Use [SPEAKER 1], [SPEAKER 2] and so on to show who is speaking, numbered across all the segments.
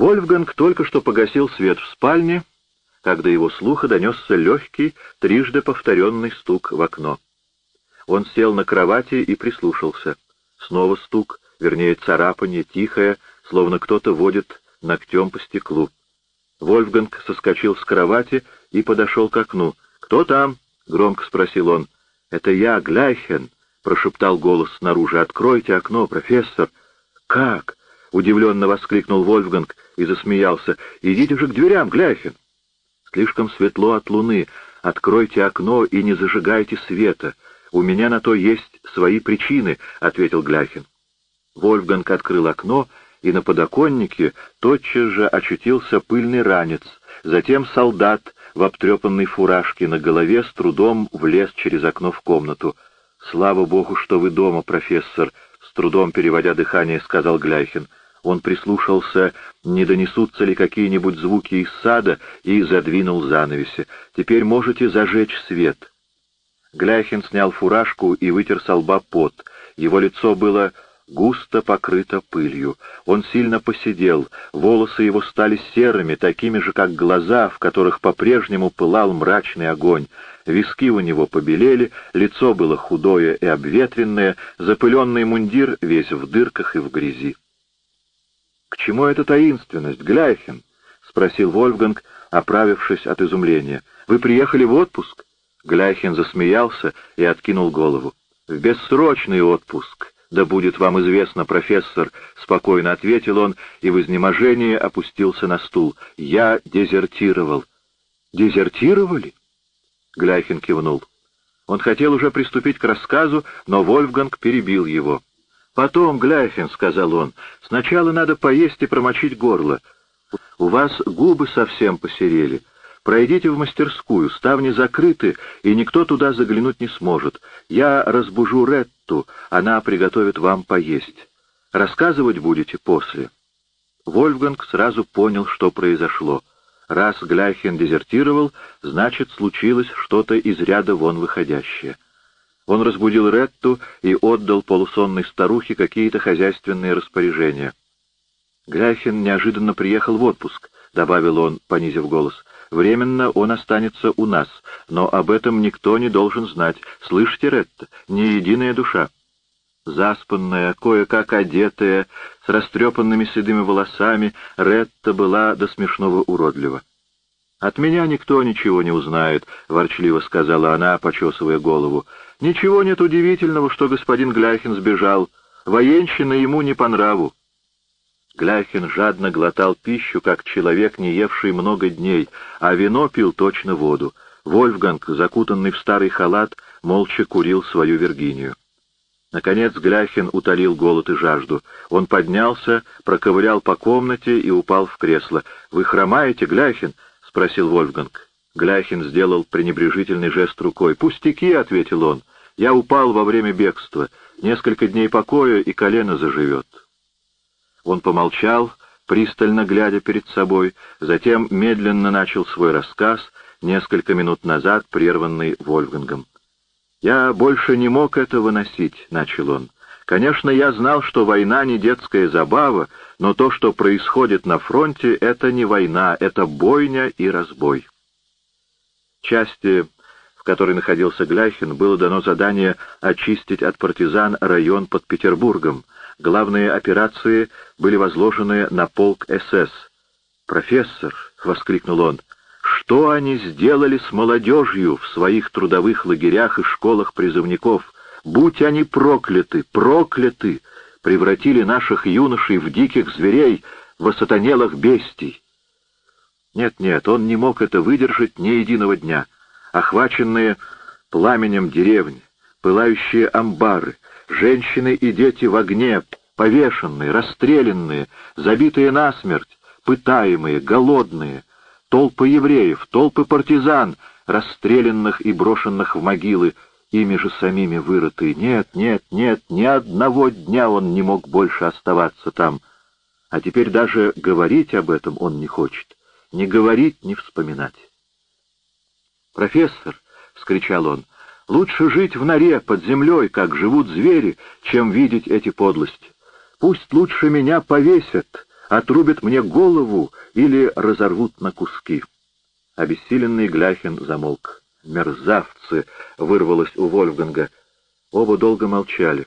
[SPEAKER 1] Вольфганг только что погасил свет в спальне, когда его слуха донесся легкий, трижды повторенный стук в окно. Он сел на кровати и прислушался. Снова стук, вернее царапанье, тихое, словно кто-то водит ногтем по стеклу. Вольфганг соскочил с кровати и подошел к окну. «Кто там?» — громко спросил он. «Это я, Гляйхен», — прошептал голос снаружи. «Откройте окно, профессор». «Как?» — удивленно воскликнул Вольфганг и засмеялся. «Идите же к дверям, Гляйхен». «Слишком светло от луны. Откройте окно и не зажигайте света. У меня на то есть свои причины», — ответил Гляхин. Вольфганг открыл окно, и на подоконнике тотчас же очутился пыльный ранец. Затем солдат в обтрепанной фуражке на голове с трудом влез через окно в комнату. «Слава богу, что вы дома, профессор», — с трудом переводя дыхание, сказал Гляхин. Он прислушался, не донесутся ли какие-нибудь звуки из сада, и задвинул занавеси. «Теперь можете зажечь свет». Гляхин снял фуражку и вытер со лба пот. Его лицо было густо покрыто пылью. Он сильно посидел, волосы его стали серыми, такими же, как глаза, в которых по-прежнему пылал мрачный огонь. Виски у него побелели, лицо было худое и обветренное, запыленный мундир весь в дырках и в грязи. «К чему эта таинственность, Гляйхен?» — спросил Вольфганг, оправившись от изумления. «Вы приехали в отпуск?» Гляйхен засмеялся и откинул голову. «В бессрочный отпуск, да будет вам известно, профессор», — спокойно ответил он и в изнеможении опустился на стул. «Я дезертировал». «Дезертировали?» Гляйхен кивнул. Он хотел уже приступить к рассказу, но Вольфганг перебил его. «Потом, Гляйхен», — сказал он, — «сначала надо поесть и промочить горло. У вас губы совсем посерели. Пройдите в мастерскую, ставни закрыты, и никто туда заглянуть не сможет. Я разбужу Ретту, она приготовит вам поесть. Рассказывать будете после». Вольфганг сразу понял, что произошло. Раз Гляхен дезертировал, значит, случилось что-то из ряда вон выходящее. Он разбудил Ретту и отдал полусонной старухе какие-то хозяйственные распоряжения. «Гляхен неожиданно приехал в отпуск», — добавил он, понизив голос. Временно он останется у нас, но об этом никто не должен знать. Слышите, Ретта? Ни единая душа. Заспанная, кое-как одетая, с растрепанными седыми волосами, Ретта была до смешного уродлива. «От меня никто ничего не узнает», — ворчливо сказала она, почесывая голову. «Ничего нет удивительного, что господин Гляхин сбежал. Военщина ему не по нраву. Гляхин жадно глотал пищу, как человек, не евший много дней, а вино пил точно воду. Вольфганг, закутанный в старый халат, молча курил свою Виргинию. Наконец Гляхин утолил голод и жажду. Он поднялся, проковырял по комнате и упал в кресло. «Вы хромаете, Гляхин?» — спросил Вольфганг. Гляхин сделал пренебрежительный жест рукой. «Пустяки», — ответил он. «Я упал во время бегства. Несколько дней покоя, и колено заживет». Он помолчал, пристально глядя перед собой, затем медленно начал свой рассказ, несколько минут назад прерванный Вольфгангом. «Я больше не мог этого носить», — начал он. «Конечно, я знал, что война не детская забава, но то, что происходит на фронте, это не война, это бойня и разбой». Части, в которой находился Гляхин, было дано задание очистить от партизан район под Петербургом — Главные операции были возложены на полк СС. «Профессор!» — воскликнул он. «Что они сделали с молодежью в своих трудовых лагерях и школах призывников? Будь они прокляты, прокляты! Превратили наших юношей в диких зверей, в осатанелых бестий!» Нет-нет, он не мог это выдержать ни единого дня. Охваченные пламенем деревни, пылающие амбары, Женщины и дети в огне, повешенные, расстрелянные, забитые насмерть, пытаемые, голодные, толпы евреев, толпы партизан, расстрелянных и брошенных в могилы, ими же самими вырытые. Нет, нет, нет, ни одного дня он не мог больше оставаться там. А теперь даже говорить об этом он не хочет. Не говорить, не вспоминать. «Профессор!» — вскричал он. Лучше жить в норе под землей, как живут звери, чем видеть эти подлости. Пусть лучше меня повесят, отрубят мне голову или разорвут на куски. Обессиленный Гляхин замолк. «Мерзавцы!» — вырвалось у Вольфганга. Оба долго молчали.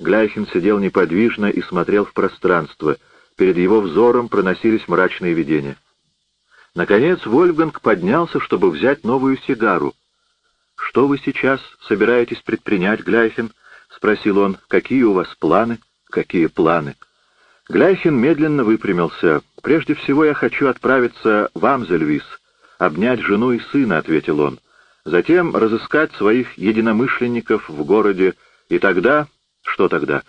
[SPEAKER 1] Гляхин сидел неподвижно и смотрел в пространство. Перед его взором проносились мрачные видения. Наконец Вольфганг поднялся, чтобы взять новую сигару. «Что вы сейчас собираетесь предпринять, Гляхин?» — спросил он. «Какие у вас планы?» «Какие планы?» Гляхин медленно выпрямился. «Прежде всего я хочу отправиться в Амзельвис, обнять жену и сына», — ответил он. «Затем разыскать своих единомышленников в городе, и тогда...» «Что тогда?»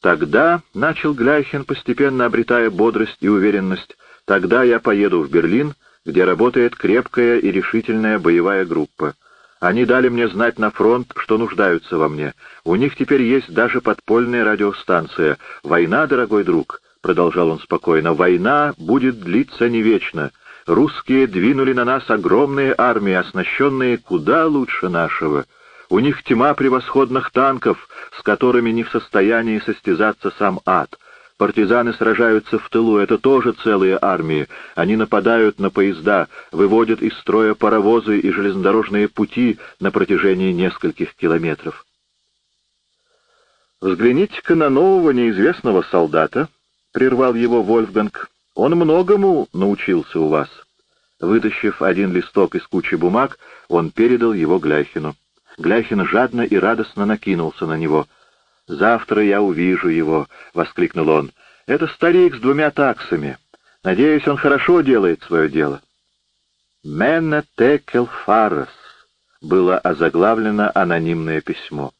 [SPEAKER 1] «Тогда», — начал Гляхин, постепенно обретая бодрость и уверенность, «тогда я поеду в Берлин, где работает крепкая и решительная боевая группа. Они дали мне знать на фронт, что нуждаются во мне. У них теперь есть даже подпольная радиостанция. Война, дорогой друг, — продолжал он спокойно, — война будет длиться не вечно. Русские двинули на нас огромные армии, оснащенные куда лучше нашего. У них тьма превосходных танков, с которыми не в состоянии состязаться сам ад. Партизаны сражаются в тылу, это тоже целые армии. Они нападают на поезда, выводят из строя паровозы и железнодорожные пути на протяжении нескольких километров. «Взгляните-ка на нового неизвестного солдата», — прервал его Вольфганг. «Он многому научился у вас». Вытащив один листок из кучи бумаг, он передал его Гляхину. Гляхин жадно и радостно накинулся на него — «Завтра я увижу его», — воскликнул он. «Это старик с двумя таксами. Надеюсь, он хорошо делает свое дело». «Мене текел фарес» было озаглавлено анонимное письмо.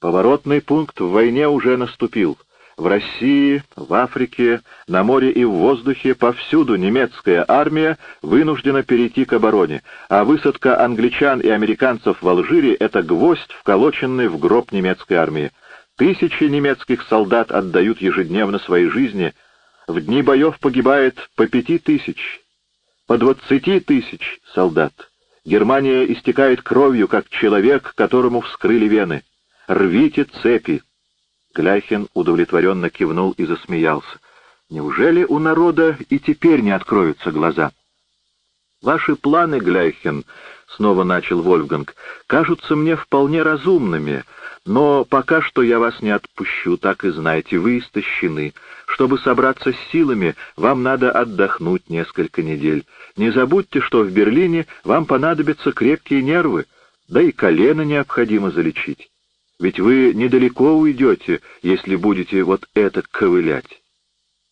[SPEAKER 1] Поворотный пункт в войне уже наступил — в России, в Африке, на море и в воздухе повсюду немецкая армия вынуждена перейти к обороне, а высадка англичан и американцев в Алжире — это гвоздь, вколоченный в гроб немецкой армии. Тысячи немецких солдат отдают ежедневно свои жизни. В дни боев погибает по пяти тысяч, по двадцати тысяч солдат. Германия истекает кровью, как человек, которому вскрыли вены. Рвите цепи! Гляхин удовлетворенно кивнул и засмеялся. «Неужели у народа и теперь не откроются глаза?» «Ваши планы, Гляхин, — снова начал Вольфганг, — кажутся мне вполне разумными, но пока что я вас не отпущу, так и знайте, вы истощены. Чтобы собраться с силами, вам надо отдохнуть несколько недель. Не забудьте, что в Берлине вам понадобятся крепкие нервы, да и колено необходимо залечить. Ведь вы недалеко уйдете, если будете вот это ковылять.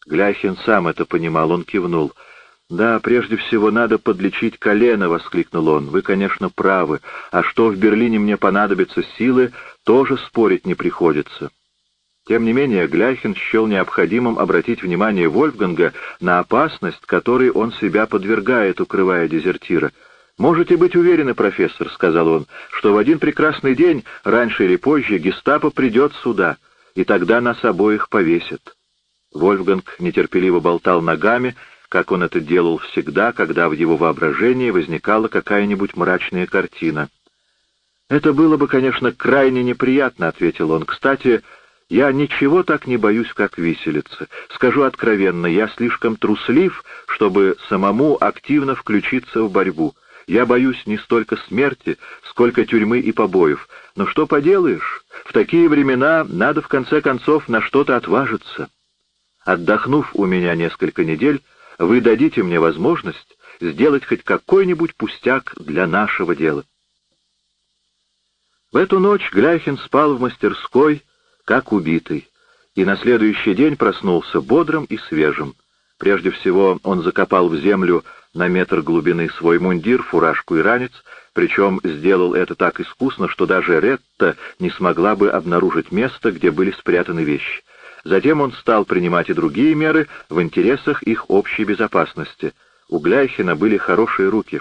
[SPEAKER 1] Гляхин сам это понимал, он кивнул. «Да, прежде всего надо подлечить колено», — воскликнул он. «Вы, конечно, правы. А что в Берлине мне понадобятся силы, тоже спорить не приходится». Тем не менее, Гляхин счел необходимым обратить внимание Вольфганга на опасность, которой он себя подвергает, укрывая дезертира — «Можете быть уверены, профессор», — сказал он, — «что в один прекрасный день, раньше или позже, гестапо придет сюда, и тогда нас обоих повесят». Вольфганг нетерпеливо болтал ногами, как он это делал всегда, когда в его воображении возникала какая-нибудь мрачная картина. «Это было бы, конечно, крайне неприятно», — ответил он. «Кстати, я ничего так не боюсь, как виселица. Скажу откровенно, я слишком труслив, чтобы самому активно включиться в борьбу. Я боюсь не столько смерти, сколько тюрьмы и побоев. Но что поделаешь, в такие времена надо в конце концов на что-то отважиться. Отдохнув у меня несколько недель, вы дадите мне возможность сделать хоть какой-нибудь пустяк для нашего дела. В эту ночь Гляхин спал в мастерской, как убитый, и на следующий день проснулся бодрым и свежим. Прежде всего он закопал в землю на метр глубины свой мундир, фуражку и ранец, причем сделал это так искусно, что даже Ретта не смогла бы обнаружить место, где были спрятаны вещи. Затем он стал принимать и другие меры в интересах их общей безопасности. У Гляйхина были хорошие руки.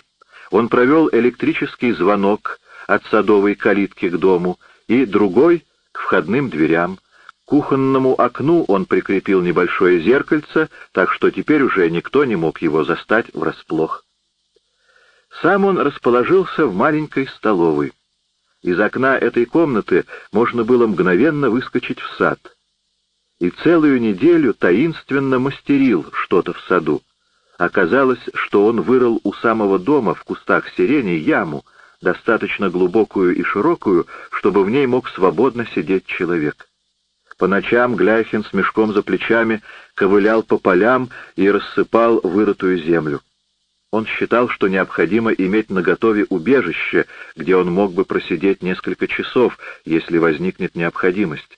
[SPEAKER 1] Он провел электрический звонок от садовой калитки к дому и другой — к входным дверям, кухонному окну он прикрепил небольшое зеркальце, так что теперь уже никто не мог его застать врасплох. Сам он расположился в маленькой столовой. Из окна этой комнаты можно было мгновенно выскочить в сад. и целую неделю таинственно мастерил что-то в саду. Оказалось, что он вырыл у самого дома в кустах сирени яму, достаточно глубокую и широкую, чтобы в ней мог свободно сидеть человек. По ночам Гляхин с мешком за плечами ковылял по полям и рассыпал вырытую землю. Он считал, что необходимо иметь наготове убежище, где он мог бы просидеть несколько часов, если возникнет необходимость.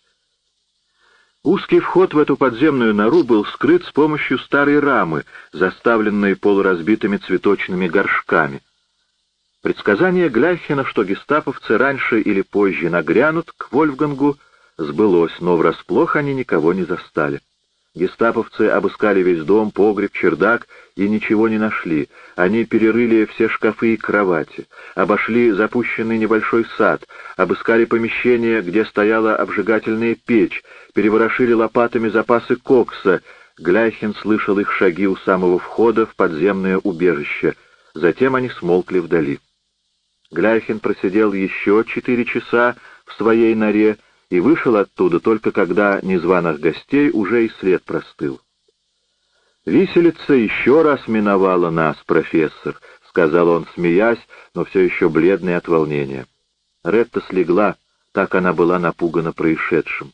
[SPEAKER 1] Узкий вход в эту подземную нору был скрыт с помощью старой рамы, заставленной полуразбитыми цветочными горшками. Предсказание Гляхина, что гестаповцы раньше или позже нагрянут к Вольфгангу, сбылось, но врасплох они никого не застали. Гестаповцы обыскали весь дом, погреб, чердак и ничего не нашли. Они перерыли все шкафы и кровати, обошли запущенный небольшой сад, обыскали помещение, где стояла обжигательная печь, переворошили лопатами запасы кокса. Гляхин слышал их шаги у самого входа в подземное убежище. Затем они смолкли вдали. Гляхин просидел еще четыре часа в своей норе, и вышел оттуда только когда незваных гостей уже и след простыл. «Виселица еще раз миновала нас, профессор», — сказал он, смеясь, но все еще бледный от волнения. Ретта слегла, так она была напугана происшедшим.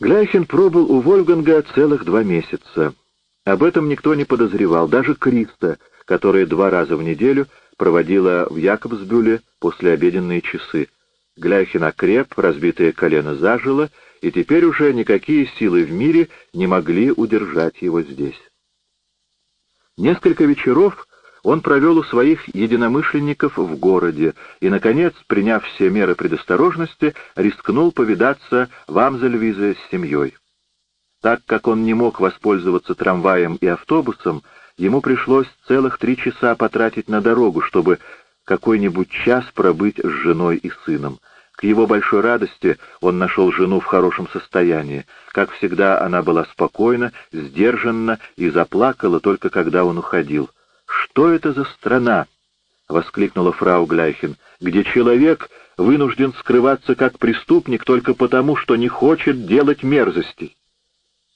[SPEAKER 1] Гляйхен пробыл у Вольганга целых два месяца. Об этом никто не подозревал, даже Криста, которая два раза в неделю проводила в Якобсбюле послеобеденные часы. Гляхин окреп, разбитое колено зажило, и теперь уже никакие силы в мире не могли удержать его здесь. Несколько вечеров он провел у своих единомышленников в городе и, наконец, приняв все меры предосторожности, рискнул повидаться в Амзельвизе с семьей. Так как он не мог воспользоваться трамваем и автобусом, ему пришлось целых три часа потратить на дорогу, чтобы какой-нибудь час пробыть с женой и сыном. К его большой радости он нашел жену в хорошем состоянии. Как всегда, она была спокойна, сдержанна и заплакала только когда он уходил. «Что это за страна?» — воскликнула фрау Гляйхин, «где человек вынужден скрываться как преступник только потому, что не хочет делать мерзостей».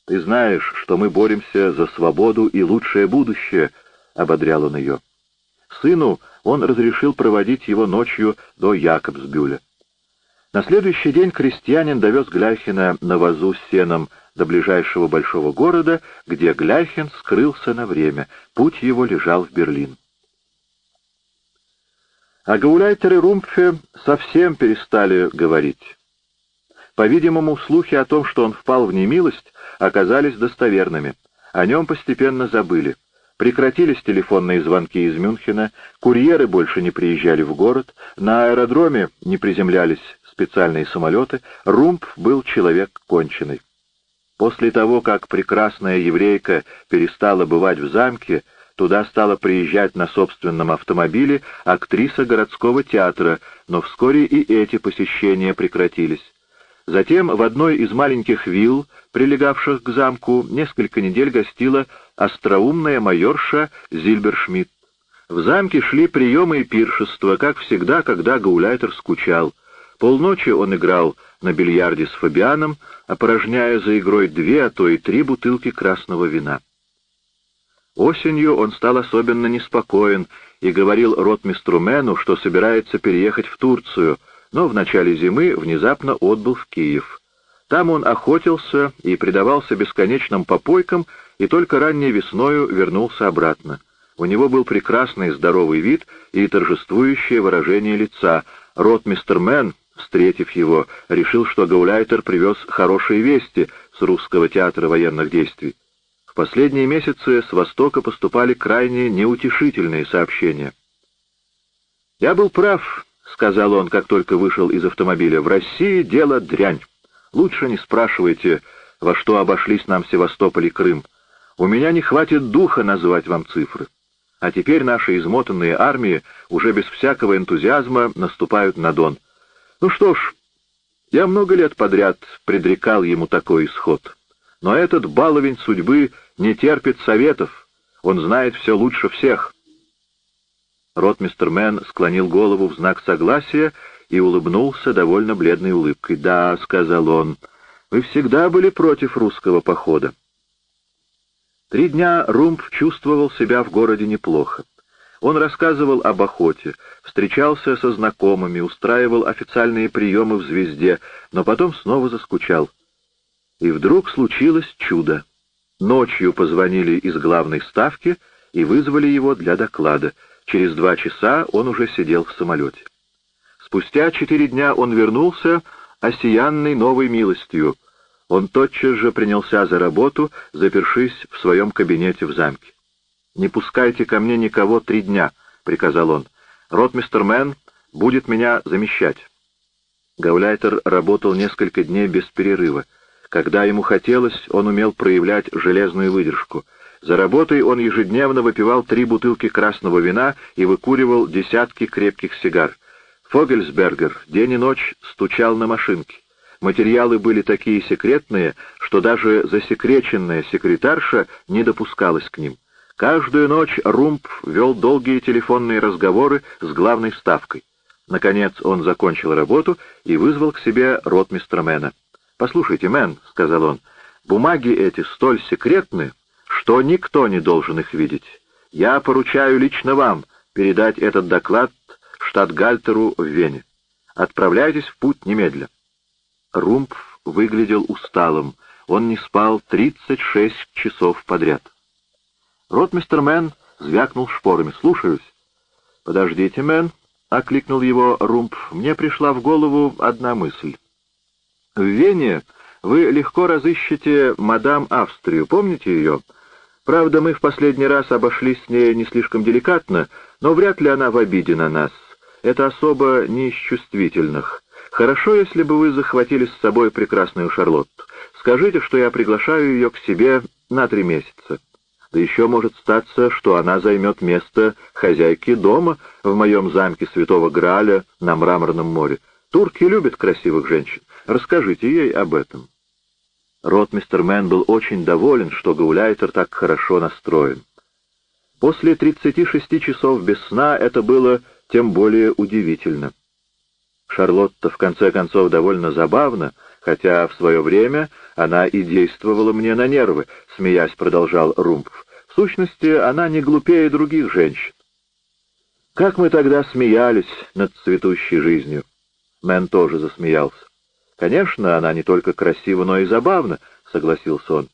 [SPEAKER 1] «Ты знаешь, что мы боремся за свободу и лучшее будущее», — ободрял он ее. Сыну он разрешил проводить его ночью до Якобсбюля. На следующий день крестьянин довез Гляхина на вазу с сеном до ближайшего большого города, где Гляхин скрылся на время. Путь его лежал в Берлин. О Гауляйтере Румпфе совсем перестали говорить. По-видимому, слухи о том, что он впал в немилость, оказались достоверными. О нем постепенно забыли. Прекратились телефонные звонки из Мюнхена, курьеры больше не приезжали в город, на аэродроме не приземлялись специальные самолеты, Румп был человек конченый. После того, как прекрасная еврейка перестала бывать в замке, туда стала приезжать на собственном автомобиле актриса городского театра, но вскоре и эти посещения прекратились. Затем в одной из маленьких вилл, прилегавших к замку, несколько недель гостила остроумная майорша Зильбершмидт. В замке шли приемы и пиршества, как всегда, когда Гауляйтер скучал — Полночи он играл на бильярде с Фабианом, опорожняя за игрой две, а то и три бутылки красного вина. Осенью он стал особенно неспокоен и говорил ротмистру Мену, что собирается переехать в Турцию, но в начале зимы внезапно отбыл в Киев. Там он охотился и предавался бесконечным попойкам, и только ранней весною вернулся обратно. У него был прекрасный здоровый вид и торжествующее выражение лица. Ротмистр Мэн встретив его, решил, что Гауляйтер привез хорошие вести с русского театра военных действий. В последние месяцы с Востока поступали крайне неутешительные сообщения. «Я был прав», — сказал он, как только вышел из автомобиля. «В России дело дрянь. Лучше не спрашивайте, во что обошлись нам Севастополь и Крым. У меня не хватит духа назвать вам цифры. А теперь наши измотанные армии уже без всякого энтузиазма наступают на Дон. Ну что ж, я много лет подряд предрекал ему такой исход. Но этот баловень судьбы не терпит советов. Он знает все лучше всех. Ротмистер Мэн склонил голову в знак согласия и улыбнулся довольно бледной улыбкой. «Да», — сказал он, — Вы всегда были против русского похода. Три дня Румб чувствовал себя в городе неплохо. Он рассказывал об охоте, встречался со знакомыми, устраивал официальные приемы в «Звезде», но потом снова заскучал. И вдруг случилось чудо. Ночью позвонили из главной ставки и вызвали его для доклада. Через два часа он уже сидел в самолете. Спустя четыре дня он вернулся, осиянный новой милостью. Он тотчас же принялся за работу, запершись в своем кабинете в замке. «Не пускайте ко мне никого три дня», — приказал он. «Ротмистер Мэн будет меня замещать». Гауляйтер работал несколько дней без перерыва. Когда ему хотелось, он умел проявлять железную выдержку. За работой он ежедневно выпивал три бутылки красного вина и выкуривал десятки крепких сигар. Фогельсбергер день и ночь стучал на машинке. Материалы были такие секретные, что даже засекреченная секретарша не допускалась к ним. Каждую ночь Румп вел долгие телефонные разговоры с главной ставкой. Наконец он закончил работу и вызвал к себе ротмистра Мэна. «Послушайте, Мэн», — сказал он, — «бумаги эти столь секретны, что никто не должен их видеть. Я поручаю лично вам передать этот доклад штатгальтеру в Вене. Отправляйтесь в путь немедля». Румп выглядел усталым. Он не спал 36 часов подряд. Ротмистр Мэн звякнул шпорами. «Слушаюсь». «Подождите, Мэн», — окликнул его Румп. «Мне пришла в голову одна мысль. В Вене вы легко разыщете мадам Австрию. Помните ее? Правда, мы в последний раз обошлись с ней не слишком деликатно, но вряд ли она в обиде на нас. Это особо не из чувствительных. Хорошо, если бы вы захватили с собой прекрасную Шарлотту. Скажите, что я приглашаю ее к себе на три месяца. Да еще может статься, что она займет место хозяйки дома в моем замке Святого Граля на Мраморном море. Турки любят красивых женщин. Расскажите ей об этом. Ротмистер Мэн был очень доволен, что Гауляйтер так хорошо настроен. После 36 часов без сна это было тем более удивительно. Шарлотта, в конце концов, довольно забавна, хотя в свое время она и действовала мне на нервы, смеясь продолжал Румпф. Сущности, она не глупее других женщин. Как мы тогда смеялись над цветущей жизнью. Мэн тоже засмеялся. Конечно, она не только красива, но и забавна, согласился он.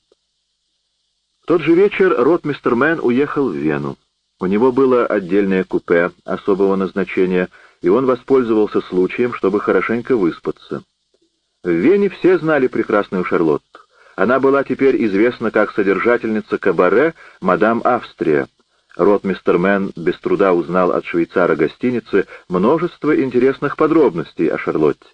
[SPEAKER 1] В тот же вечер ротмистр Мэн уехал в Вену. У него было отдельное купе особого назначения, и он воспользовался случаем, чтобы хорошенько выспаться. В Вене все знали прекрасную Шарлотту. Она была теперь известна как содержательница кабаре «Мадам Австрия». Ротмистер Мэн без труда узнал от швейцара гостиницы множество интересных подробностей о Шарлотте.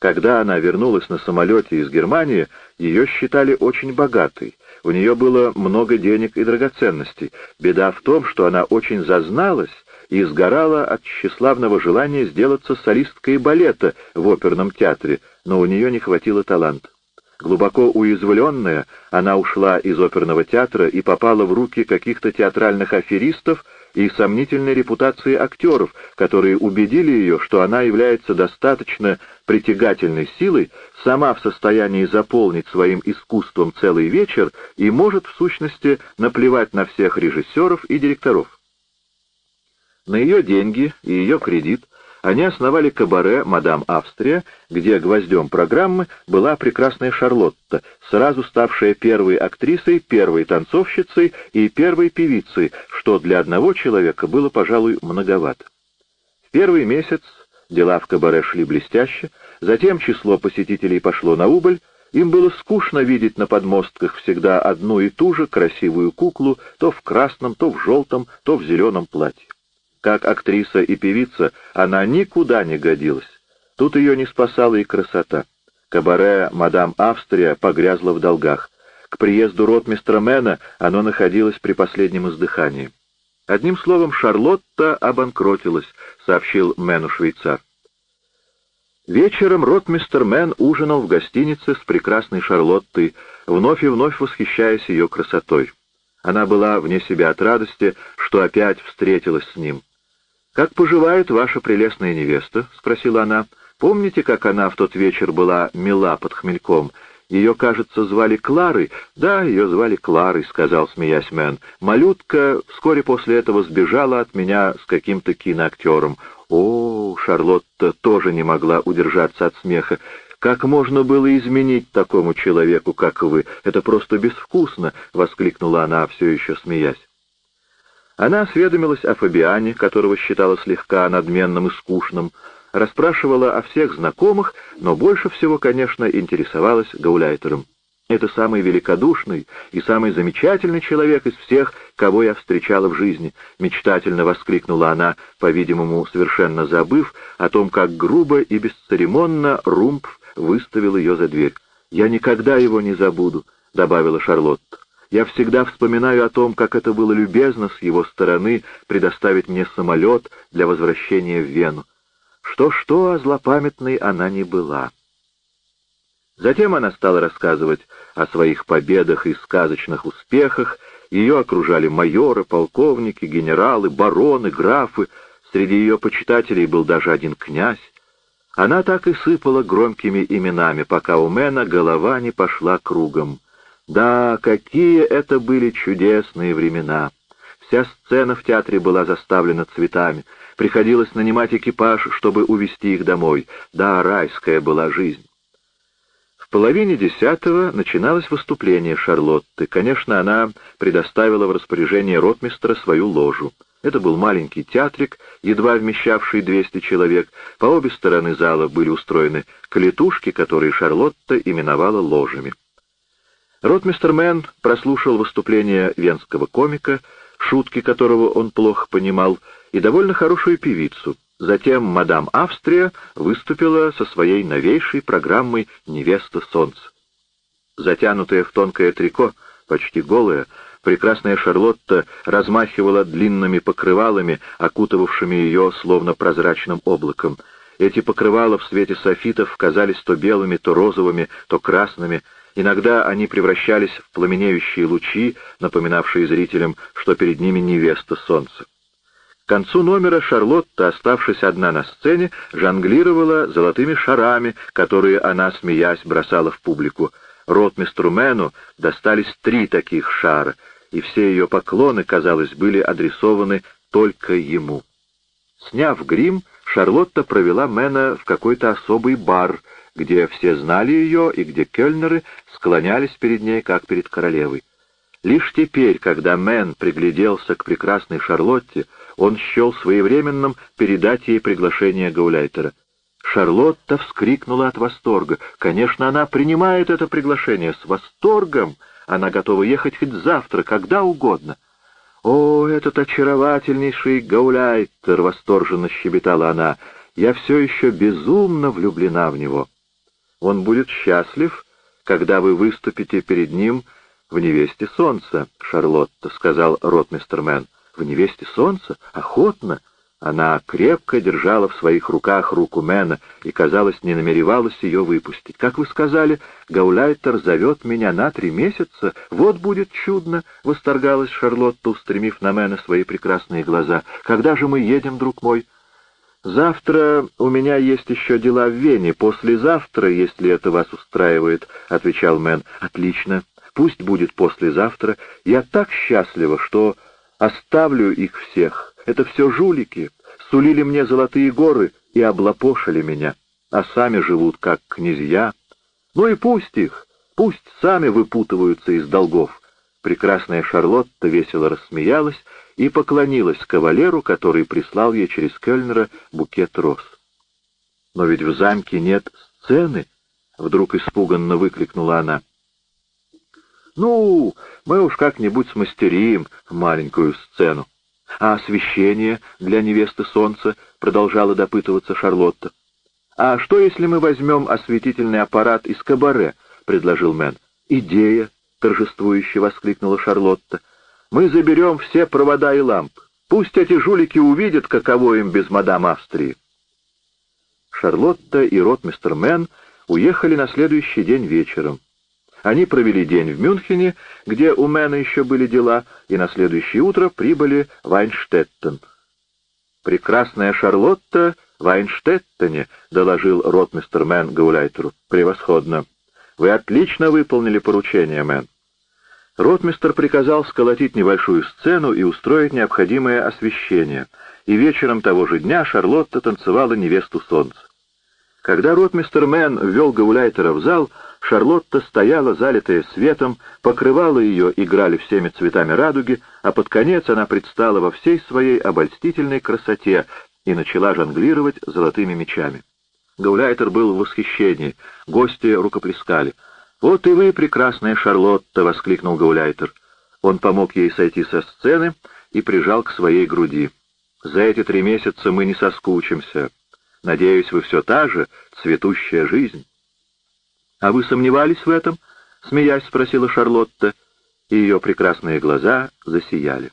[SPEAKER 1] Когда она вернулась на самолете из Германии, ее считали очень богатой. У нее было много денег и драгоценностей. Беда в том, что она очень зазналась и сгорала от тщеславного желания сделаться солисткой балета в оперном театре, но у нее не хватило таланта. Глубоко уязвленная, она ушла из оперного театра и попала в руки каких-то театральных аферистов и сомнительной репутации актеров, которые убедили ее, что она является достаточно притягательной силой, сама в состоянии заполнить своим искусством целый вечер и может, в сущности, наплевать на всех режиссеров и директоров. На ее деньги и ее кредит они основали кабаре «Мадам Австрия», где гвоздем программы была прекрасная Шарлотта, сразу ставшая первой актрисой, первой танцовщицей и первой певицей, что для одного человека было, пожалуй, многовато. В первый месяц дела в кабаре шли блестяще, затем число посетителей пошло на убыль, им было скучно видеть на подмостках всегда одну и ту же красивую куклу, то в красном, то в желтом, то в зеленом платье. Как актриса и певица она никуда не годилась. Тут ее не спасала и красота. Кабаре «Мадам Австрия» погрязла в долгах. К приезду ротмистра Мэна оно находилось при последнем издыхании. Одним словом, Шарлотта обанкротилась, сообщил Мэну швейцар. Вечером ротмистер Мэн ужинал в гостинице с прекрасной Шарлоттой, вновь и вновь восхищаясь ее красотой. Она была вне себя от радости, что опять встретилась с ним. «Как поживает ваша прелестная невеста?» — спросила она. «Помните, как она в тот вечер была мила под хмельком? Ее, кажется, звали Кларой. Да, ее звали Кларой, сказал, смеясь Мэн. Малютка вскоре после этого сбежала от меня с каким-то киноактером. О, Шарлотта тоже не могла удержаться от смеха. «Как можно было изменить такому человеку, как вы? Это просто безвкусно!» — воскликнула она, все еще смеясь. Она осведомилась о Фабиане, которого считала слегка надменным и скучным, расспрашивала о всех знакомых, но больше всего, конечно, интересовалась Гауляйтером. Это самый великодушный и самый замечательный человек из всех, кого я встречала в жизни, мечтательно воскликнула она, по-видимому, совершенно забыв о том, как грубо и бесцеремонно Румпф выставил ее за дверь. «Я никогда его не забуду», — добавила Шарлотта. «Я всегда вспоминаю о том, как это было любезно с его стороны предоставить мне самолет для возвращения в Вену. Что-что, а злопамятной она не была». Затем она стала рассказывать о своих победах и сказочных успехах, ее окружали майоры, полковники, генералы, бароны, графы, среди ее почитателей был даже один князь. Она так и сыпала громкими именами, пока у Мэна голова не пошла кругом. Да, какие это были чудесные времена! Вся сцена в театре была заставлена цветами. Приходилось нанимать экипаж, чтобы увезти их домой. Да, райская была жизнь. В половине десятого начиналось выступление Шарлотты. Конечно, она предоставила в распоряжение ротмистра свою ложу. Это был маленький театрик, едва вмещавший 200 человек. По обе стороны зала были устроены клетушки, которые Шарлотта именовала ложами. Ротмистер Мэн прослушал выступление венского комика, шутки которого он плохо понимал, и довольно хорошую певицу — Затем мадам Австрия выступила со своей новейшей программой «Невеста солнца». Затянутая в тонкое трико, почти голая, прекрасная Шарлотта размахивала длинными покрывалами, окутывавшими ее словно прозрачным облаком. Эти покрывала в свете софитов казались то белыми, то розовыми, то красными. Иногда они превращались в пламенеющие лучи, напоминавшие зрителям, что перед ними невеста солнца. К концу номера Шарлотта, оставшись одна на сцене, жонглировала золотыми шарами, которые она, смеясь, бросала в публику. Ротмистру Мэну достались три таких шара, и все ее поклоны, казалось, были адресованы только ему. Сняв грим, Шарлотта провела Мэна в какой-то особый бар, где все знали ее и где кельнеры склонялись перед ней, как перед королевой. Лишь теперь, когда Мэн пригляделся к прекрасной Шарлотте, он счел своевременным передать ей приглашение Гауляйтера. Шарлотта вскрикнула от восторга. Конечно, она принимает это приглашение с восторгом. Она готова ехать хоть завтра, когда угодно. «О, этот очаровательнейший Гауляйтер!» — восторженно щебетала она. «Я все еще безумно влюблена в него. Он будет счастлив, когда вы выступите перед ним в «Невесте солнца», — Шарлотта, — сказал ротмистер Мэн. «В невесте солнца? Охотно!» Она крепко держала в своих руках руку Мэна и, казалось, не намеревалась ее выпустить. «Как вы сказали, Гауляйтер зовет меня на три месяца. Вот будет чудно!» — восторгалась Шарлотта, устремив на Мэна свои прекрасные глаза. «Когда же мы едем, друг мой?» «Завтра у меня есть еще дела в Вене. Послезавтра, если это вас устраивает», — отвечал Мэн. «Отлично. Пусть будет послезавтра. Я так счастлива, что Оставлю их всех. Это все жулики. Сулили мне золотые горы и облапошили меня. А сами живут как князья. Ну и пусть их. Пусть сами выпутываются из долгов. Прекрасная Шарлотта весело рассмеялась и поклонилась кавалеру, который прислал ей через Кельнера букет роз. «Но ведь в замке нет сцены!» — вдруг испуганно выкрикнула она. «Ну, мы уж как-нибудь смастерим маленькую сцену. А освещение для невесты солнца, — продолжала допытываться Шарлотта. А что, если мы возьмем осветительный аппарат из кабаре, — предложил Мэн. Идея, — торжествующе воскликнула Шарлотта. Мы заберем все провода и лампы. Пусть эти жулики увидят, каково им без мадам Австрии. Шарлотта и ротмистр Мэн уехали на следующий день вечером. Они провели день в Мюнхене, где у Мэна еще были дела, и на следующее утро прибыли в Айнштеттен. «Прекрасная Шарлотта в Айнштеттене», — доложил ротмистр Мэн гауляйтеру. «Превосходно. Вы отлично выполнили поручение, Мэн. Ротмистр приказал сколотить небольшую сцену и устроить необходимое освещение, и вечером того же дня Шарлотта танцевала невесту солнца. Когда ротмистр Мэн ввел гауляйтера в зал, Шарлотта стояла, залитая светом, покрывала ее играли всеми цветами радуги, а под конец она предстала во всей своей обольстительной красоте и начала жонглировать золотыми мечами. Гауляйтер был в восхищении, гости рукоплескали. «Вот и вы, прекрасная Шарлотта!» — воскликнул Гауляйтер. Он помог ей сойти со сцены и прижал к своей груди. «За эти три месяца мы не соскучимся. Надеюсь, вы все та же, цветущая жизнь». «А вы сомневались в этом?» — смеясь спросила Шарлотта, и ее прекрасные глаза засияли.